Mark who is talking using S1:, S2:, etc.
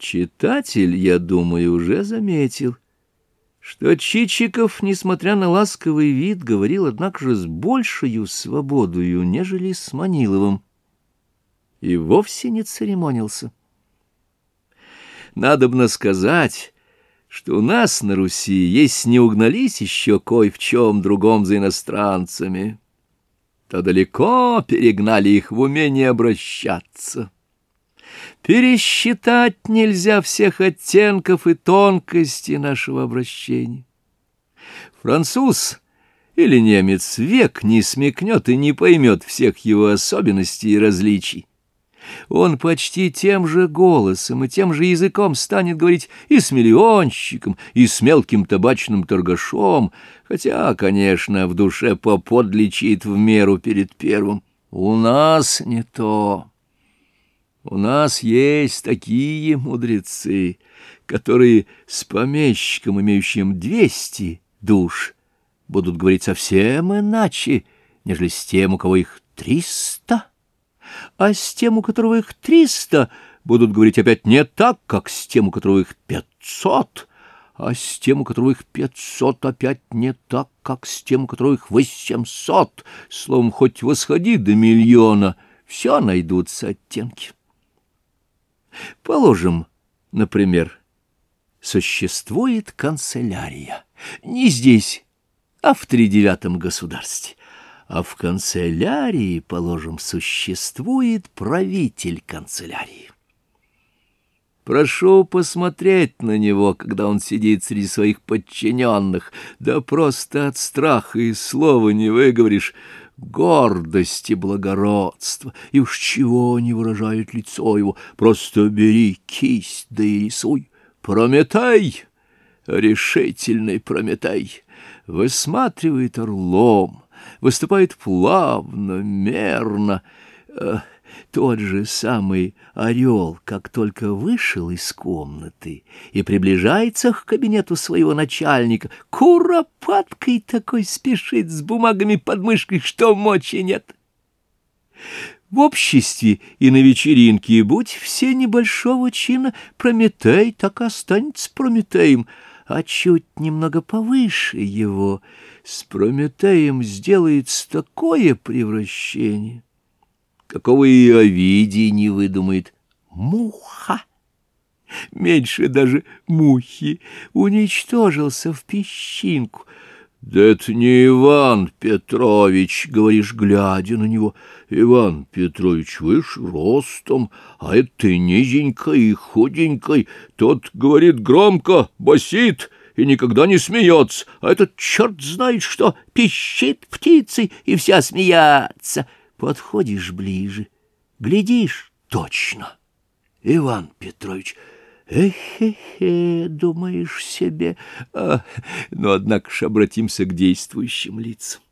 S1: Читатель, я думаю, уже заметил, что Чичиков, несмотря на ласковый вид, говорил, однако же, с большей свободою, нежели с Маниловым, и вовсе не церемонился. Надобно сказать, что у нас на Руси есть не угнались еще кой в чем другом за иностранцами, то далеко перегнали их в умении обращаться. Пересчитать нельзя всех оттенков и тонкостей нашего обращения. Француз или немец век не смекнет и не поймет всех его особенностей и различий. Он почти тем же голосом и тем же языком станет говорить и с миллионщиком, и с мелким табачным торгашом, хотя, конечно, в душе поподличит в меру перед первым. У нас не то. У нас есть такие мудрецы, которые с помещиком, имеющим двести душ, будут говорить совсем иначе, нежели с тем, у кого их триста, а с тем, у которого их триста, будут говорить опять не так, как с тем, у которого их пятьсот, а с тем, у которого их пятьсот, опять не так, как с тем, у которого их восемьсот. Словом, хоть восходи до миллиона, все найдутся оттенки. Положим, например, существует канцелярия. Не здесь, а в тридевятом государстве. А в канцелярии, положим, существует правитель канцелярии. Прошу посмотреть на него, когда он сидит среди своих подчиненных, да просто от страха и слова не выговоришь, гордость и благородство, и уж чего не выражает лицо его, просто бери кисть да и рисуй. Прометай, решительный Прометай, высматривает орлом, выступает плавно, мерно, э, тот же самый орел, как только вышел из комнаты и приближается к кабинету своего начальника, куропаткой такой спешит с бумагами под мышкой, что мочи нет. В обществе и на вечеринке будь все небольшого чина, Прометей так останется Прометеем, а чуть немного повыше его с Прометеем сделается такое превращение — какого и Овидий не выдумает. Муха! Меньше даже мухи уничтожился в песчинку. «Да это не Иван Петрович», — говоришь, глядя на него. «Иван Петрович выше ростом, а это низенькой и худенькой. Тот говорит громко, басит и никогда не смеется, а этот черт знает что, пищит птицей, и вся смеяться». Подходишь ближе, глядишь точно. Иван Петрович, эхе-хе, думаешь себе, а, но, однако ж, обратимся к действующим лицам.